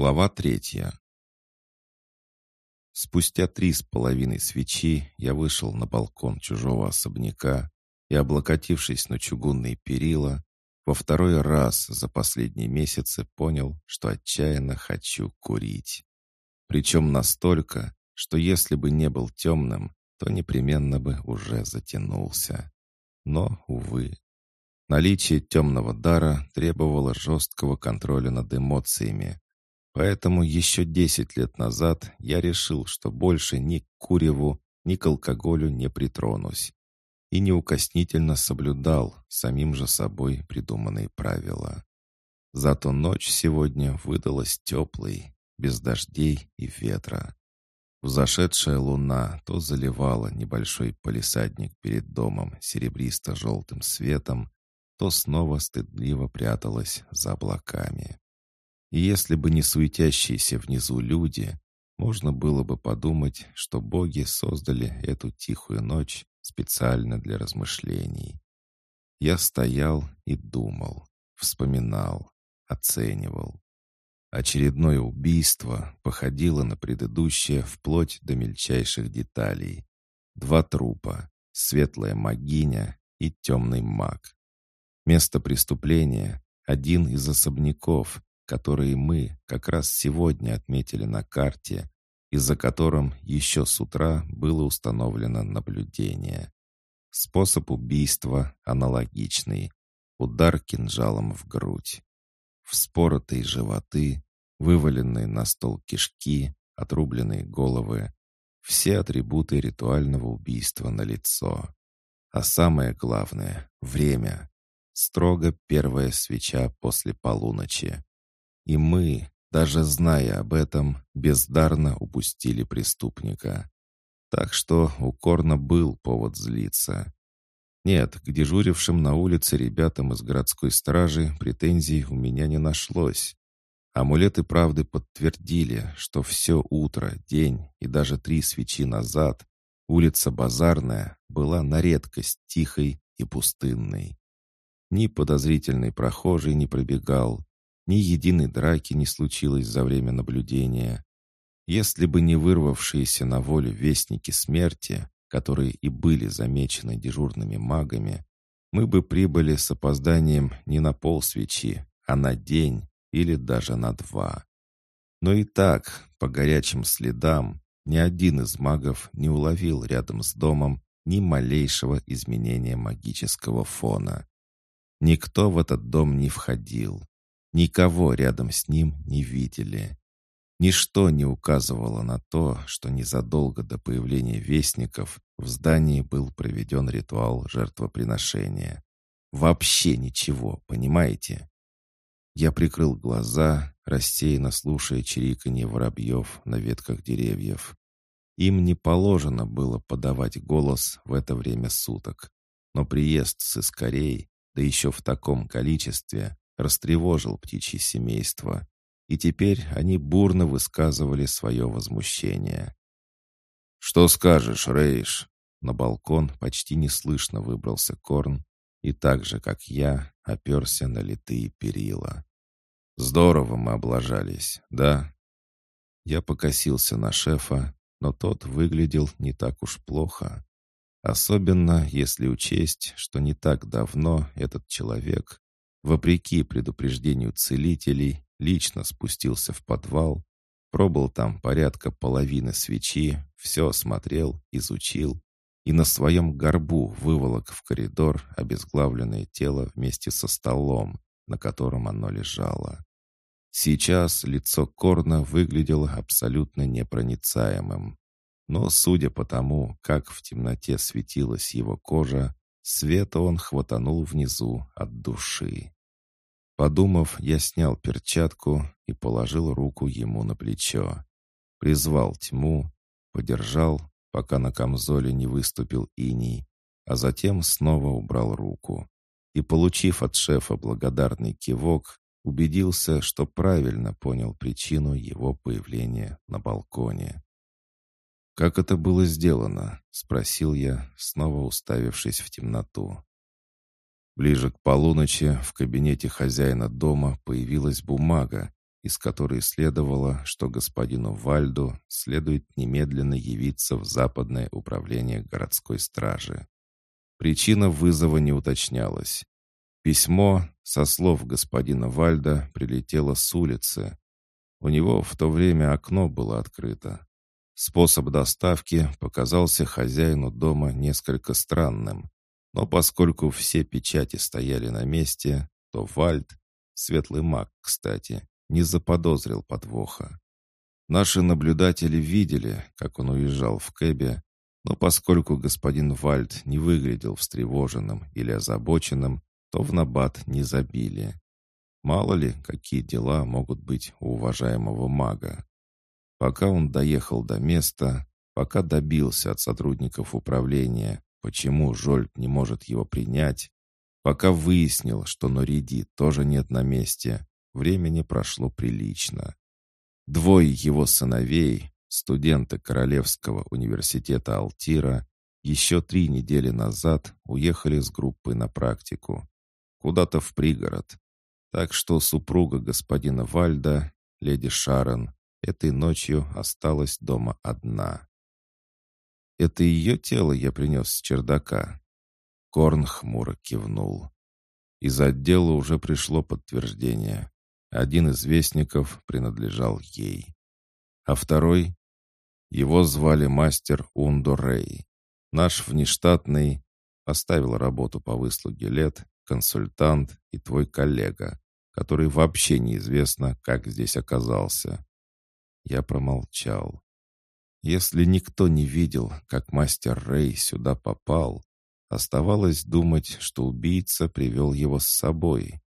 Глава третья. Спустя три с половиной свечи я вышел на балкон чужого особняка и, облокотившись на чугунные перила, во второй раз за последние месяцы понял, что отчаянно хочу курить. Причем настолько, что если бы не был темным, то непременно бы уже затянулся. Но, увы, наличие темного дара требовало жесткого контроля над эмоциями, Поэтому еще десять лет назад я решил, что больше ни к куреву, ни к алкоголю не притронусь. И неукоснительно соблюдал самим же собой придуманные правила. Зато ночь сегодня выдалась теплой, без дождей и ветра. Взошедшая луна то заливала небольшой полисадник перед домом серебристо-желтым светом, то снова стыдливо пряталась за облаками. И если бы не суетящиеся внизу люди, можно было бы подумать, что боги создали эту тихую ночь специально для размышлений. Я стоял и думал, вспоминал, оценивал. Очередное убийство походило на предыдущее вплоть до мельчайших деталей. Два трупа, светлая магиня и темный маг. Место преступления — один из особняков, которые мы как раз сегодня отметили на карте и за которым еще с утра было установлено наблюдение. Способ убийства аналогичный. Удар кинжалом в грудь. Вспоротые животы, вываленные на стол кишки, отрубленные головы. Все атрибуты ритуального убийства на лицо. А самое главное — время. Строго первая свеча после полуночи. И мы, даже зная об этом, бездарно упустили преступника. Так что у Корна был повод злиться. Нет, к дежурившим на улице ребятам из городской стражи претензий у меня не нашлось. Амулеты правды подтвердили, что все утро, день и даже три свечи назад улица Базарная была на редкость тихой и пустынной. Ни подозрительный прохожий не пробегал, ни единой драки не случилось за время наблюдения. Если бы не вырвавшиеся на волю вестники смерти, которые и были замечены дежурными магами, мы бы прибыли с опозданием не на пол свечи, а на день или даже на два. Но и так, по горячим следам, ни один из магов не уловил рядом с домом ни малейшего изменения магического фона. Никто в этот дом не входил, Никого рядом с ним не видели. Ничто не указывало на то, что незадолго до появления вестников в здании был проведен ритуал жертвоприношения. Вообще ничего, понимаете? Я прикрыл глаза, рассеянно слушая чириканье воробьев на ветках деревьев. Им не положено было подавать голос в это время суток. Но приезд с искорей, да еще в таком количестве, растревожил птичье семейство, и теперь они бурно высказывали свое возмущение. «Что скажешь, Рейш?» На балкон почти неслышно выбрался Корн и так же, как я, оперся на литые перила. «Здорово мы облажались, да?» Я покосился на шефа, но тот выглядел не так уж плохо. Особенно если учесть, что не так давно этот человек вопреки предупреждению целителей, лично спустился в подвал, пробыл там порядка половины свечи, все осмотрел, изучил и на своем горбу выволок в коридор обезглавленное тело вместе со столом, на котором оно лежало. Сейчас лицо Корна выглядело абсолютно непроницаемым. Но, судя по тому, как в темноте светилась его кожа, света он хватанул внизу от души. Подумав, я снял перчатку и положил руку ему на плечо. Призвал тьму, подержал, пока на камзоле не выступил иней, а затем снова убрал руку. И, получив от шефа благодарный кивок, убедился, что правильно понял причину его появления на балконе. «Как это было сделано?» — спросил я, снова уставившись в темноту. Ближе к полуночи в кабинете хозяина дома появилась бумага, из которой следовало, что господину Вальду следует немедленно явиться в Западное управление городской стражи. Причина вызова не уточнялась. Письмо, со слов господина Вальда, прилетело с улицы. У него в то время окно было открыто. Способ доставки показался хозяину дома несколько странным, но поскольку все печати стояли на месте, то Вальд, светлый маг, кстати, не заподозрил подвоха. Наши наблюдатели видели, как он уезжал в кэбе, но поскольку господин Вальд не выглядел встревоженным или озабоченным, то в набат не забили. Мало ли, какие дела могут быть у уважаемого мага. Пока он доехал до места, пока добился от сотрудников управления, почему Жольт не может его принять, пока выяснил, что Нориди тоже нет на месте, времени прошло прилично. Двое его сыновей, студенты Королевского университета Алтира, еще три недели назад уехали с группой на практику. Куда-то в пригород. Так что супруга господина Вальда, леди Шарон, этой ночью осталась дома одна. Это ее тело я принес с чердака. Корн хмуро кивнул. Из отдела уже пришло подтверждение. Один из вестников принадлежал ей. А второй? Его звали мастер Ундо Рей. Наш внештатный оставил работу по выслуге лет, консультант и твой коллега, который вообще неизвестно, как здесь оказался. Я промолчал. Если никто не видел, как мастер Рэй сюда попал, оставалось думать, что убийца привел его с собой.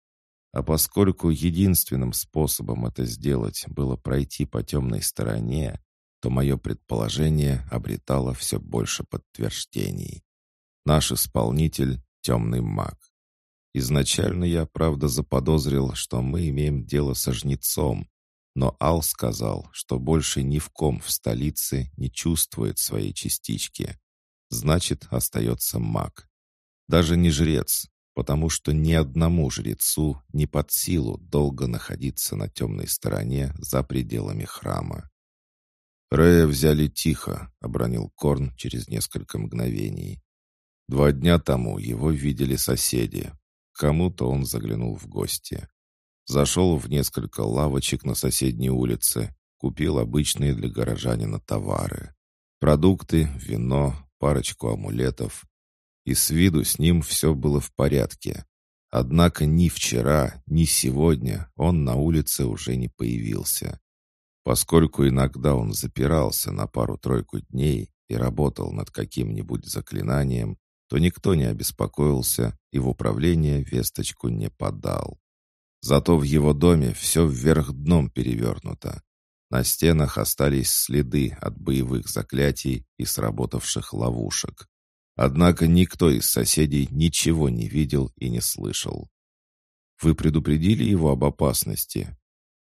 А поскольку единственным способом это сделать было пройти по темной стороне, то мое предположение обретало все больше подтверждений. Наш исполнитель — темный маг. Изначально я, правда, заподозрил, что мы имеем дело со жнецом, но Ал сказал, что больше ни в ком в столице не чувствует своей частички. Значит, остается маг. Даже не жрец, потому что ни одному жрецу не под силу долго находиться на темной стороне за пределами храма. «Рея взяли тихо», — обронил Корн через несколько мгновений. Два дня тому его видели соседи, кому-то он заглянул в гости. Зашел в несколько лавочек на соседней улице, купил обычные для горожанина товары. Продукты, вино, парочку амулетов. И с виду с ним все было в порядке. Однако ни вчера, ни сегодня он на улице уже не появился. Поскольку иногда он запирался на пару-тройку дней и работал над каким-нибудь заклинанием, то никто не обеспокоился и в управление весточку не подал. Зато в его доме все вверх дном перевернуто. На стенах остались следы от боевых заклятий и сработавших ловушек. Однако никто из соседей ничего не видел и не слышал. Вы предупредили его об опасности?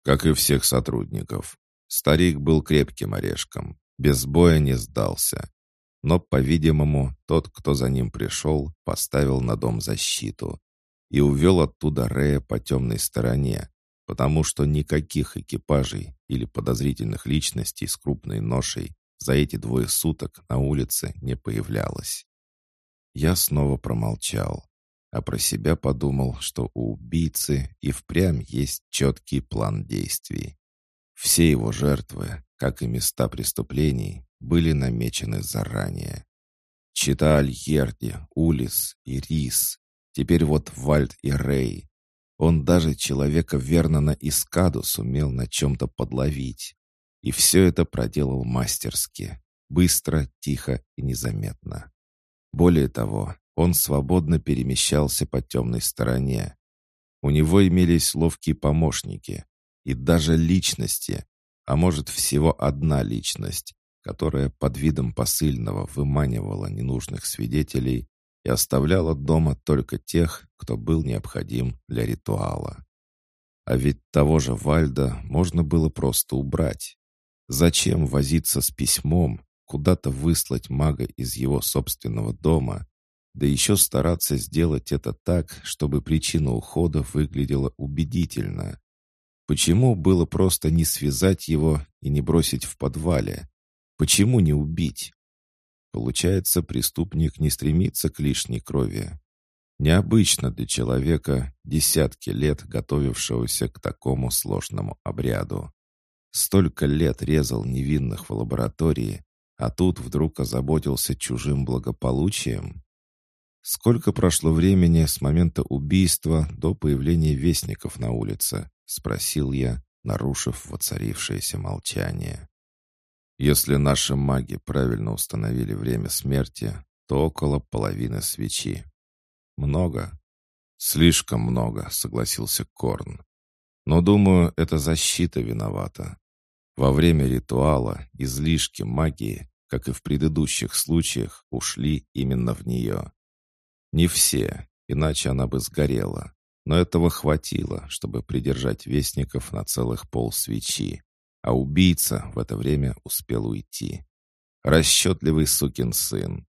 Как и всех сотрудников. Старик был крепким орешком, без боя не сдался. Но, по-видимому, тот, кто за ним пришел, поставил на дом защиту и увел оттуда Рея по темной стороне, потому что никаких экипажей или подозрительных личностей с крупной ношей за эти двое суток на улице не появлялось. Я снова промолчал, а про себя подумал, что у убийцы и впрямь есть четкий план действий. Все его жертвы, как и места преступлений, были намечены заранее. Чита Альерди, Улис и Рис. Теперь вот Вальд и Рей. Он даже человека Вернона Искаду сумел на чем-то подловить. И все это проделал мастерски. Быстро, тихо и незаметно. Более того, он свободно перемещался по темной стороне. У него имелись ловкие помощники и даже личности, а может всего одна личность, которая под видом посыльного выманивала ненужных свидетелей и оставляла дома только тех, кто был необходим для ритуала. А ведь того же Вальда можно было просто убрать. Зачем возиться с письмом, куда-то выслать мага из его собственного дома, да еще стараться сделать это так, чтобы причина ухода выглядела убедительно? Почему было просто не связать его и не бросить в подвале? Почему не убить? Получается, преступник не стремится к лишней крови. Необычно для человека, десятки лет готовившегося к такому сложному обряду. Столько лет резал невинных в лаборатории, а тут вдруг озаботился чужим благополучием. Сколько прошло времени с момента убийства до появления вестников на улице? Спросил я, нарушив воцарившееся молчание. Если наши маги правильно установили время смерти, то около половины свечи. Много? Слишком много, согласился Корн. Но, думаю, это защита виновата. Во время ритуала излишки магии, как и в предыдущих случаях, ушли именно в нее. Не все, иначе она бы сгорела. Но этого хватило, чтобы придержать вестников на целых пол свечи а убийца в это время успел уйти. Расчетливый сукин сын.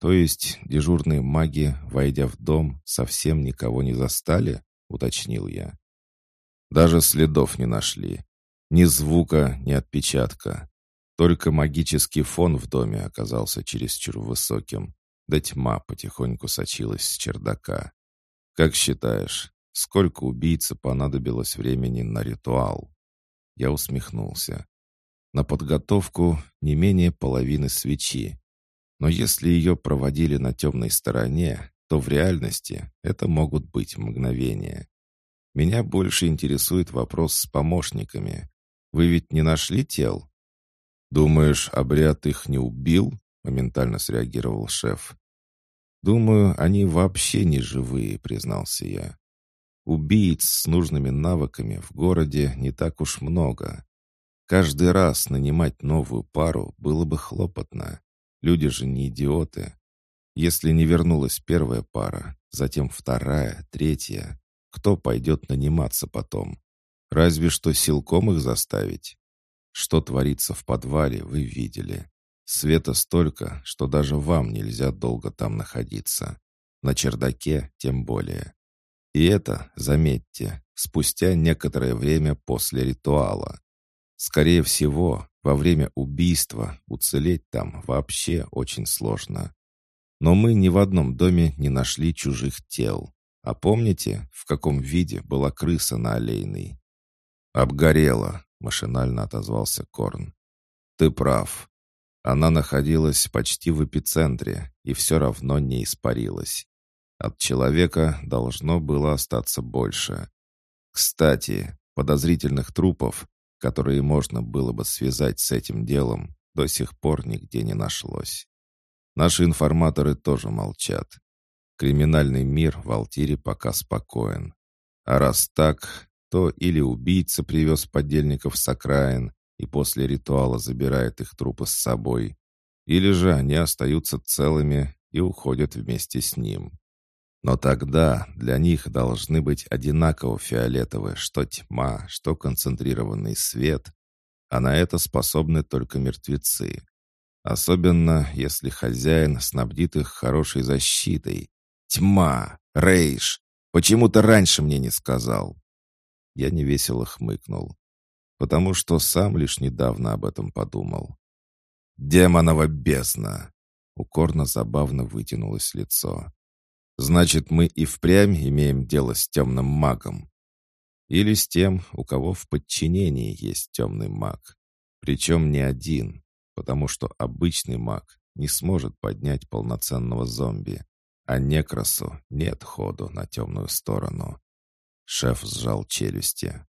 То есть дежурные маги, войдя в дом, совсем никого не застали, уточнил я. Даже следов не нашли. Ни звука, ни отпечатка. Только магический фон в доме оказался чересчур высоким, да тьма потихоньку сочилась с чердака. Как считаешь, сколько убийце понадобилось времени на ритуал? Я усмехнулся. На подготовку не менее половины свечи. Но если ее проводили на темной стороне, то в реальности это могут быть мгновения. Меня больше интересует вопрос с помощниками. Вы ведь не нашли тел? Думаешь, обряд их не убил? Моментально среагировал шеф. Думаю, они вообще не живые, признался я. Убийц с нужными навыками в городе не так уж много. Каждый раз нанимать новую пару было бы хлопотно. Люди же не идиоты. Если не вернулась первая пара, затем вторая, третья, кто пойдет наниматься потом? Разве что силком их заставить. Что творится в подвале, вы видели. Света столько, что даже вам нельзя долго там находиться. На чердаке тем более. И это, заметьте, спустя некоторое время после ритуала. Скорее всего, во время убийства уцелеть там вообще очень сложно. Но мы ни в одном доме не нашли чужих тел. А помните, в каком виде была крыса на аллейной? «Обгорела», — машинально отозвался Корн. «Ты прав. Она находилась почти в эпицентре и все равно не испарилась. От человека должно было остаться больше. Кстати, подозрительных трупов, которые можно было бы связать с этим делом, до сих пор нигде не нашлось. Наши информаторы тоже молчат. Криминальный мир в Алтире пока спокоен. А раз так, то или убийца привез подельников с окраин и после ритуала забирает их трупы с собой, или же они остаются целыми и уходят вместе с ним. Но тогда для них должны быть одинаково фиолетовые что тьма, что концентрированный свет, а на это способны только мертвецы. Особенно, если хозяин снабдит их хорошей защитой. Тьма! Рейш! Почему ты раньше мне не сказал? Я невесело хмыкнул, потому что сам лишь недавно об этом подумал. «Демонова бездна!» Укорно забавно вытянулось лицо. Значит, мы и впрямь имеем дело с темным магом. Или с тем, у кого в подчинении есть темный маг. Причем не один, потому что обычный маг не сможет поднять полноценного зомби, а некрасу нет ходу на темную сторону. Шеф сжал челюсти.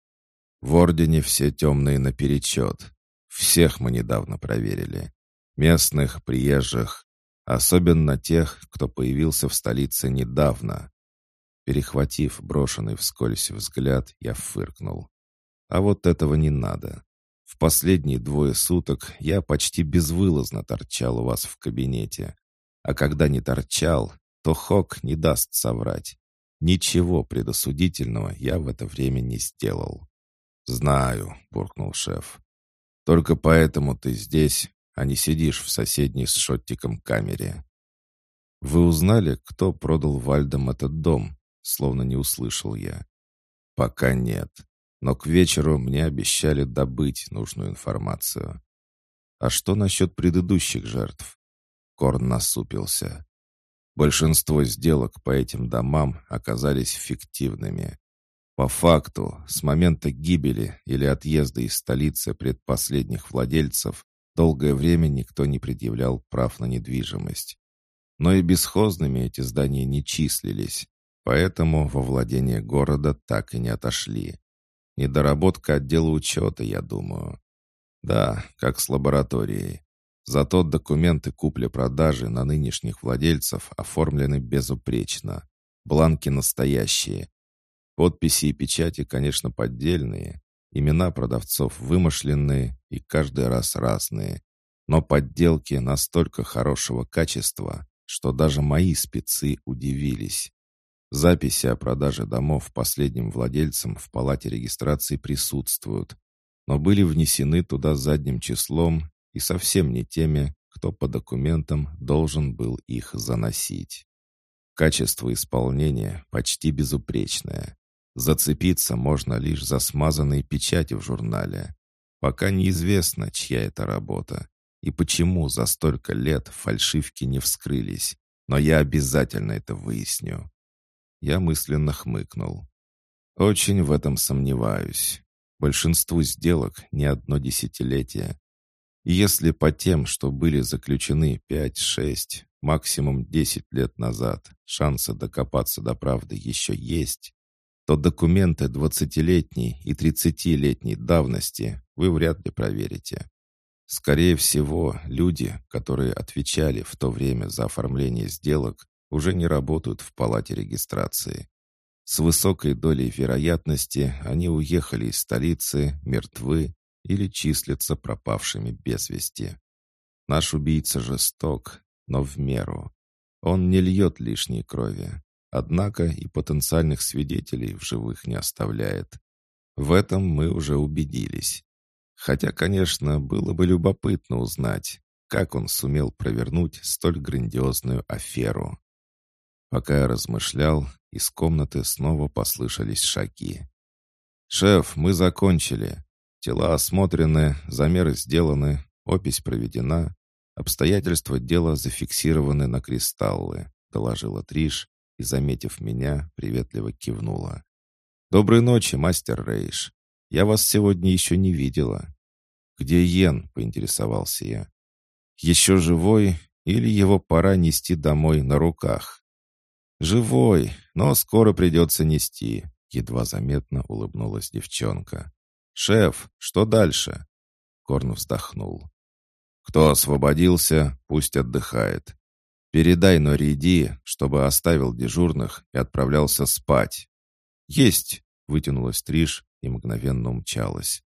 В Ордене все темные наперечет. Всех мы недавно проверили. Местных, приезжих, Особенно тех, кто появился в столице недавно. Перехватив брошенный вскользь взгляд, я фыркнул. А вот этого не надо. В последние двое суток я почти безвылазно торчал у вас в кабинете. А когда не торчал, то Хок не даст соврать. Ничего предосудительного я в это время не сделал. «Знаю», — буркнул шеф. «Только поэтому ты здесь, а не сидишь в соседней с Шоттиком камере. Вы узнали, кто продал Вальдам этот дом? Словно не услышал я. Пока нет. но к вечеру мне обещали добыть нужную информацию. А что насчет предыдущих жертв? Корн насупился. Большинство сделок по этим домам оказались фиктивными. По факту, с момента гибели или отъезда из столицы предпоследних владельцев долгое время никто не предъявлял прав на недвижимость. Но и бесхозными эти здания не числились, поэтому во владение города так и не отошли. Недоработка отдела учета, я думаю. Да, как с лабораторией. Зато документы купли-продажи на нынешних владельцев оформлены безупречно. Бланки настоящие. Подписи и печати, конечно, поддельные. Имена продавцов вымышленные и каждый раз разные. Но подделки настолько хорошего качества, что даже мои спецы удивились. Записи о продаже домов последним владельцам в палате регистрации присутствуют, но были внесены туда задним числом и совсем не теми, кто по документам должен был их заносить. Качество исполнения почти безупречное. Зацепиться можно лишь за смазанные печати в журнале. Пока неизвестно, чья это работа и почему за столько лет фальшивки не вскрылись, но я обязательно это выясню. Я мысленно хмыкнул. Очень в этом сомневаюсь. Большинству сделок не одно десятилетие. И если по тем, что были заключены 5-6, максимум 10 лет назад, шансы докопаться до правды еще есть, то документы 20-летней и 30-летней давности вы вряд ли проверите. Скорее всего, люди, которые отвечали в то время за оформление сделок, уже не работают в палате регистрации. С высокой долей вероятности они уехали из столицы, мертвы или числятся пропавшими без вести. Наш убийца жесток, но в меру. Он не льет лишней крови, однако и потенциальных свидетелей в живых не оставляет. В этом мы уже убедились. Хотя, конечно, было бы любопытно узнать, как он сумел провернуть столь грандиозную аферу. Пока я размышлял, из комнаты снова послышались шаги. «Шеф, мы закончили. Тела осмотрены, замеры сделаны, опись проведена, обстоятельства дела зафиксированы на кристаллы», — доложила Триш и, заметив меня, приветливо кивнула. «Доброй ночи, мастер Рейш. Я вас сегодня еще не видела». «Где Йен?» — поинтересовался я. «Еще живой или его пора нести домой на руках?» «Живой, но скоро придется нести», — едва заметно улыбнулась девчонка. «Шеф, что дальше?» Корн вздохнул. «Кто освободился, пусть отдыхает. Передай Нориди, чтобы оставил дежурных и отправлялся спать». «Есть!» — вытянулась Триш и мгновенно умчалась.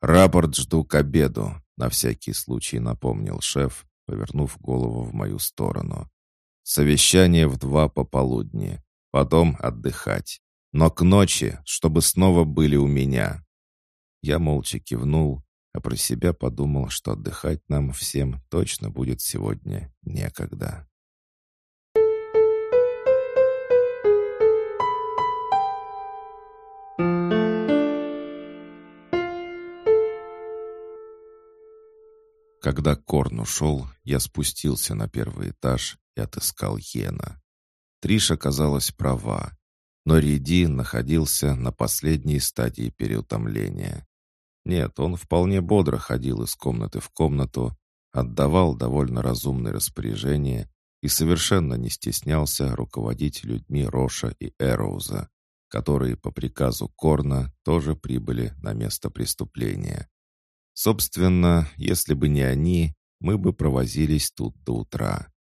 «Рапорт жду к обеду», — на всякий случай напомнил шеф, повернув голову в мою сторону. Совещание в два пополудни. Потом отдыхать. Но к ночи, чтобы снова были у меня. Я молча кивнул, а про себя подумал, что отдыхать нам всем точно будет сегодня некогда. Когда Корн ушел, я спустился на первый этаж и отыскал Йена. Триш оказалась права, но Риди находился на последней стадии переутомления. Нет, он вполне бодро ходил из комнаты в комнату, отдавал довольно разумные распоряжения и совершенно не стеснялся руководить людьми Роша и Эроуза, которые по приказу Корна тоже прибыли на место преступления. Собственно, если бы не они, мы бы провозились тут до утра.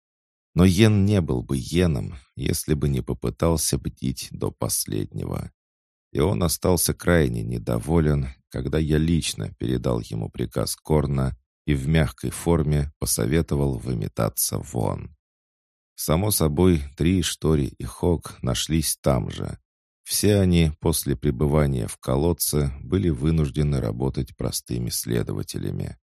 Но Йен не был бы Йеном, если бы не попытался бдить до последнего. И он остался крайне недоволен, когда я лично передал ему приказ Корна и в мягкой форме посоветовал выметаться вон. Само собой, Три, Штори и Хок нашлись там же. Все они после пребывания в колодце были вынуждены работать простыми следователями.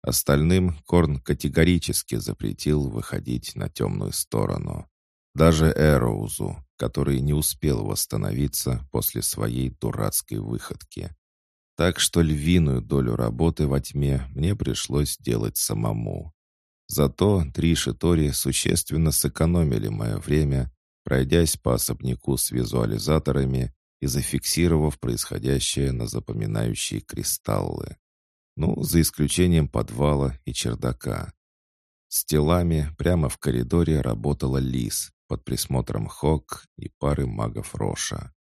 Остальным Корн категорически запретил выходить на темную сторону. Даже Эроузу, который не успел восстановиться после своей дурацкой выходки. Так что львиную долю работы во тьме мне пришлось делать самому. Зато Триш и Тори существенно сэкономили мое время, пройдясь по особняку с визуализаторами и зафиксировав происходящее на запоминающие кристаллы. Ну, за исключением подвала и чердака. С телами прямо в коридоре работала Лис под присмотром Хок и пары магов Роша.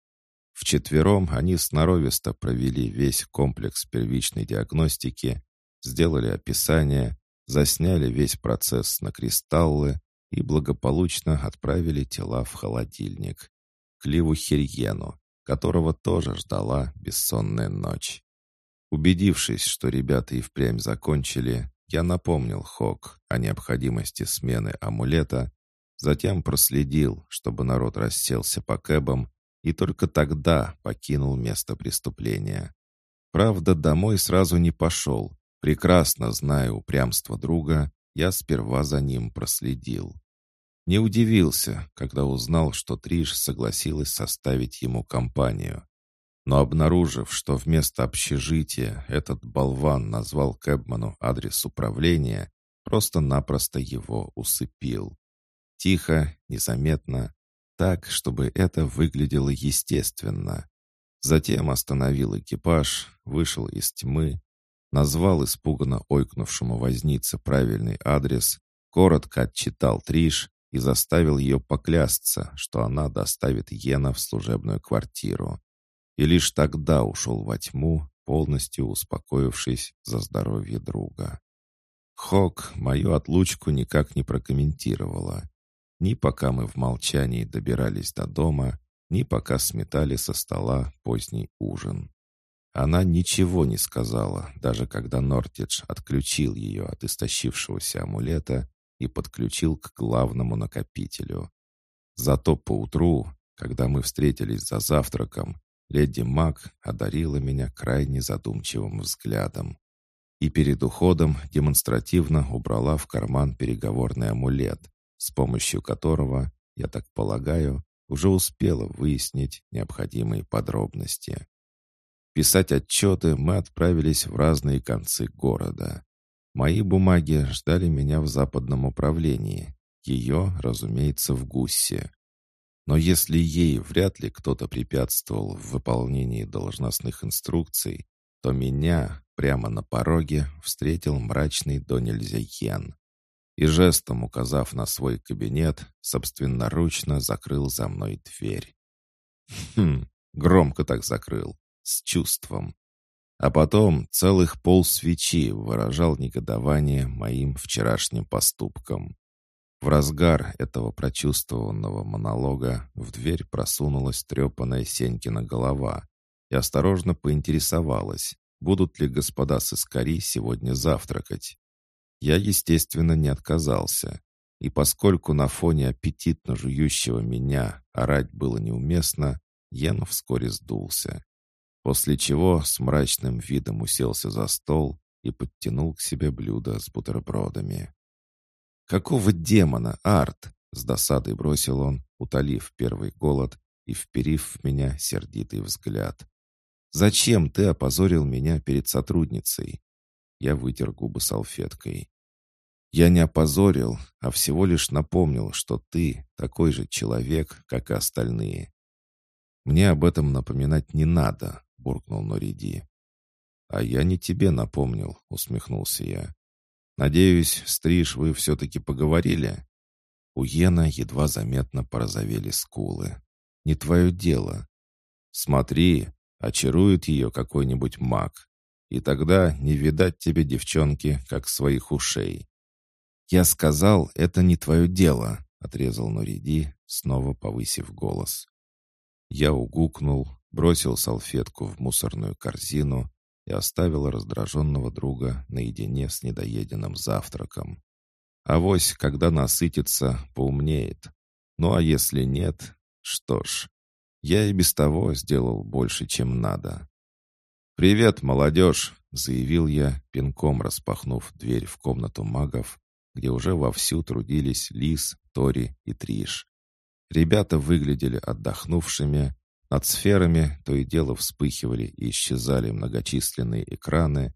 Вчетвером они сноровисто провели весь комплекс первичной диагностики, сделали описание, засняли весь процесс на кристаллы и благополучно отправили тела в холодильник. К Ливу Хирьену, которого тоже ждала бессонная ночь. Убедившись, что ребята и впрямь закончили, я напомнил Хок о необходимости смены амулета, затем проследил, чтобы народ расселся по кэбам, и только тогда покинул место преступления. Правда, домой сразу не пошел. Прекрасно зная упрямство друга, я сперва за ним проследил. Не удивился, когда узнал, что Триш согласилась составить ему компанию. Но обнаружив, что вместо общежития этот болван назвал Кэбману адрес управления, просто-напросто его усыпил. Тихо, незаметно, так, чтобы это выглядело естественно. Затем остановил экипаж, вышел из тьмы, назвал испуганно ойкнувшему вознице правильный адрес, коротко отчитал Триш и заставил ее поклясться, что она доставит Йена в служебную квартиру. И лишь тогда ушел во тьму, полностью успокоившись за здоровье друга. Хок мою отлучку никак не прокомментировала. Ни пока мы в молчании добирались до дома, ни пока сметали со стола поздний ужин. Она ничего не сказала, даже когда Нортидж отключил ее от истощившегося амулета и подключил к главному накопителю. Зато поутру, когда мы встретились за завтраком, леди Мак одарила меня крайне задумчивым взглядом. И перед уходом демонстративно убрала в карман переговорный амулет, с помощью которого, я так полагаю, уже успела выяснить необходимые подробности. Писать отчеты мы отправились в разные концы города. Мои бумаги ждали меня в западном управлении. Ее, разумеется, в Гуссе. Но если ей вряд ли кто-то препятствовал в выполнении должностных инструкций, то меня прямо на пороге встретил мрачный до нельзя Йен. И жестом указав на свой кабинет, собственноручно закрыл за мной дверь. Хм, громко так закрыл, с чувством. А потом целых пол свечи выражал негодование моим вчерашним поступкам. В разгар этого прочувствованного монолога в дверь просунулась трепанная Сенькина голова и осторожно поинтересовалась, будут ли господа сыскари сегодня завтракать. Я, естественно, не отказался, и поскольку на фоне аппетитно жующего меня орать было неуместно, Йен вскоре сдулся после чего с мрачным видом уселся за стол и подтянул к себе блюдо с бутербродами. «Какого демона, Арт?» — с досадой бросил он, утолив первый голод и вперив в меня сердитый взгляд. «Зачем ты опозорил меня перед сотрудницей?» Я вытер губы салфеткой. «Я не опозорил, а всего лишь напомнил, что ты такой же человек, как и остальные. Мне об этом напоминать не надо, — буркнул Нориди. «А я не тебе напомнил», — усмехнулся я. «Надеюсь, Стриж, вы все-таки поговорили?» У Йена едва заметно порозовели скулы. «Не твое дело. Смотри, очарует ее какой-нибудь маг, и тогда не видать тебе, девчонки, как своих ушей». «Я сказал, это не твое дело», — отрезал Нориди, снова повысив голос. Я угукнул, бросил салфетку в мусорную корзину и оставил раздраженного друга наедине с недоеденным завтраком. Авось, когда насытится, поумнеет. Ну а если нет, что ж, я и без того сделал больше, чем надо. «Привет, молодежь!» — заявил я, пинком распахнув дверь в комнату магов, где уже вовсю трудились Лис, Тори и Триш. Ребята выглядели отдохнувшими, над сферами то и дело вспыхивали и исчезали многочисленные экраны.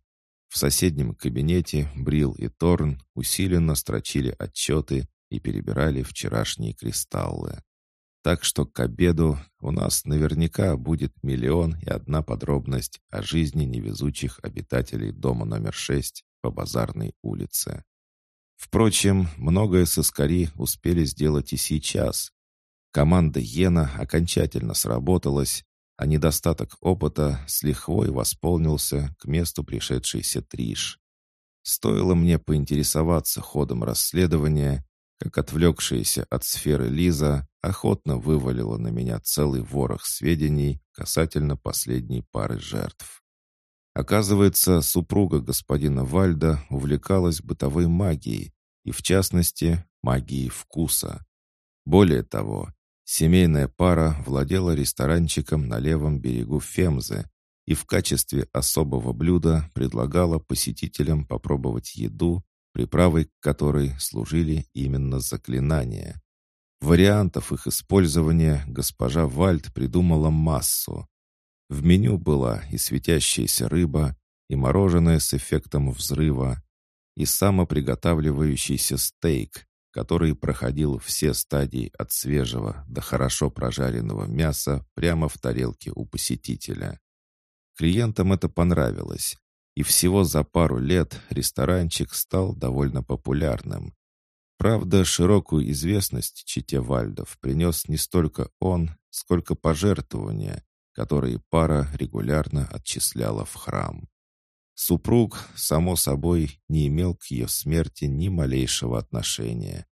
В соседнем кабинете Брил и Торн усиленно строчили отчеты и перебирали вчерашние кристаллы. Так что к обеду у нас наверняка будет миллион и одна подробность о жизни невезучих обитателей дома номер шесть по Базарной улице. Впрочем, многое соскари успели сделать и сейчас, Команда Йена окончательно сработалась, а недостаток опыта с лихвой восполнился к месту пришедшейся Триш. Стоило мне поинтересоваться ходом расследования, как отвлекшаяся от сферы Лиза охотно вывалила на меня целый ворох сведений касательно последней пары жертв. Оказывается, супруга господина Вальда увлекалась бытовой магией, и в частности, магией вкуса. Более того, Семейная пара владела ресторанчиком на левом берегу Фемзы и в качестве особого блюда предлагала посетителям попробовать еду, приправой к которой служили именно заклинания. Вариантов их использования госпожа Вальд придумала массу. В меню была и светящаяся рыба, и мороженое с эффектом взрыва, и самоприготавливающийся стейк, который проходил все стадии от свежего до хорошо прожаренного мяса прямо в тарелке у посетителя. Клиентам это понравилось, и всего за пару лет ресторанчик стал довольно популярным. Правда, широкую известность Чите Вальдов принес не столько он, сколько пожертвования, которые пара регулярно отчисляла в храм. Супруг, само собой, не имел к ее смерти ни малейшего отношения.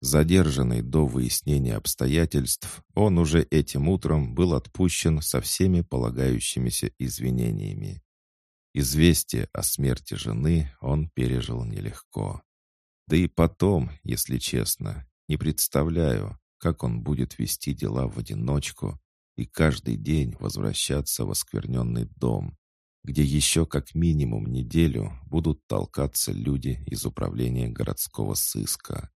Задержанный до выяснения обстоятельств, он уже этим утром был отпущен со всеми полагающимися извинениями. Известие о смерти жены он пережил нелегко. Да и потом, если честно, не представляю, как он будет вести дела в одиночку и каждый день возвращаться в оскверненный дом, где еще как минимум неделю будут толкаться люди из управления городского сыска.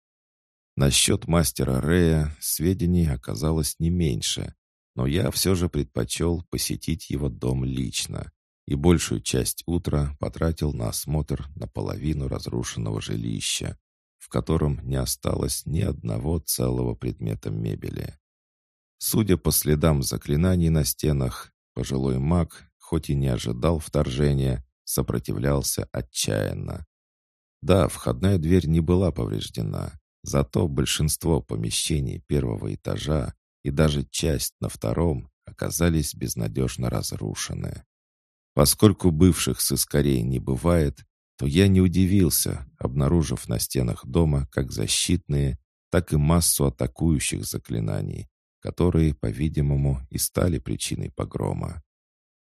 Насчет мастера Рея сведений оказалось не меньше, но я все же предпочел посетить его дом лично и большую часть утра потратил на осмотр наполовину разрушенного жилища, в котором не осталось ни одного целого предмета мебели. Судя по следам заклинаний на стенах, пожилой маг, хоть и не ожидал вторжения, сопротивлялся отчаянно. Да, входная дверь не была повреждена, зато большинство помещений первого этажа и даже часть на втором оказались безнадежно разрушены. Поскольку бывших сыскарей не бывает, то я не удивился, обнаружив на стенах дома как защитные, так и массу атакующих заклинаний, которые, по-видимому, и стали причиной погрома.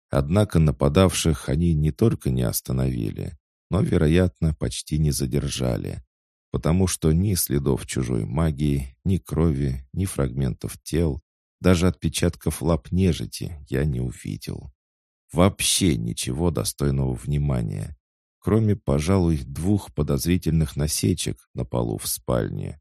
Однако нападавших они не только не остановили, но, вероятно, почти не задержали, потому что ни следов чужой магии, ни крови, ни фрагментов тел, даже отпечатков лап нежити я не увидел. Вообще ничего достойного внимания, кроме, пожалуй, двух подозрительных насечек на полу в спальне.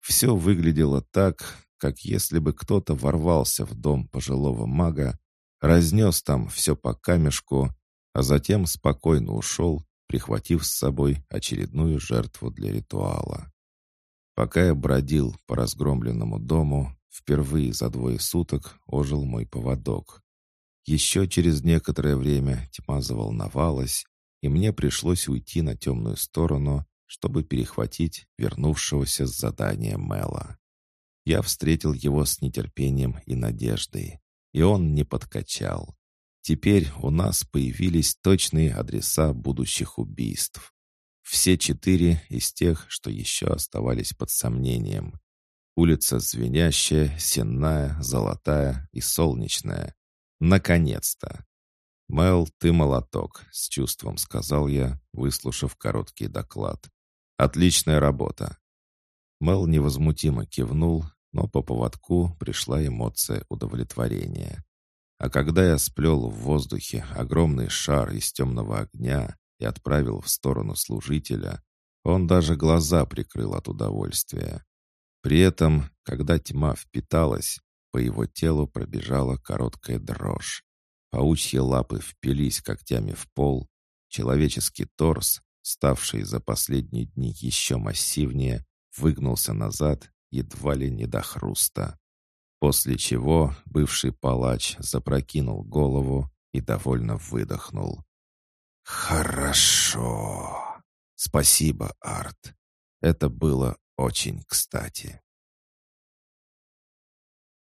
Все выглядело так, как если бы кто-то ворвался в дом пожилого мага разнес там все по камешку, а затем спокойно ушел, прихватив с собой очередную жертву для ритуала. Пока я бродил по разгромленному дому, впервые за двое суток ожил мой поводок. Еще через некоторое время тьма заволновалась, и мне пришлось уйти на темную сторону, чтобы перехватить вернувшегося с задания Мэла. Я встретил его с нетерпением и надеждой и он не подкачал. Теперь у нас появились точные адреса будущих убийств. Все четыре из тех, что еще оставались под сомнением. Улица Звенящая, Сенная, Золотая и Солнечная. Наконец-то! «Мэл, ты молоток», — с чувством сказал я, выслушав короткий доклад. «Отличная работа». Мэл невозмутимо кивнул, но по поводку пришла эмоция удовлетворения. А когда я сплел в воздухе огромный шар из темного огня и отправил в сторону служителя, он даже глаза прикрыл от удовольствия. При этом, когда тьма впиталась, по его телу пробежала короткая дрожь. Паучьи лапы впились когтями в пол, человеческий торс, ставший за последние дни еще массивнее, выгнулся назад едва ли не до хруста. После чего бывший палач запрокинул голову и довольно выдохнул. «Хорошо. Спасибо, Арт. Это было очень кстати».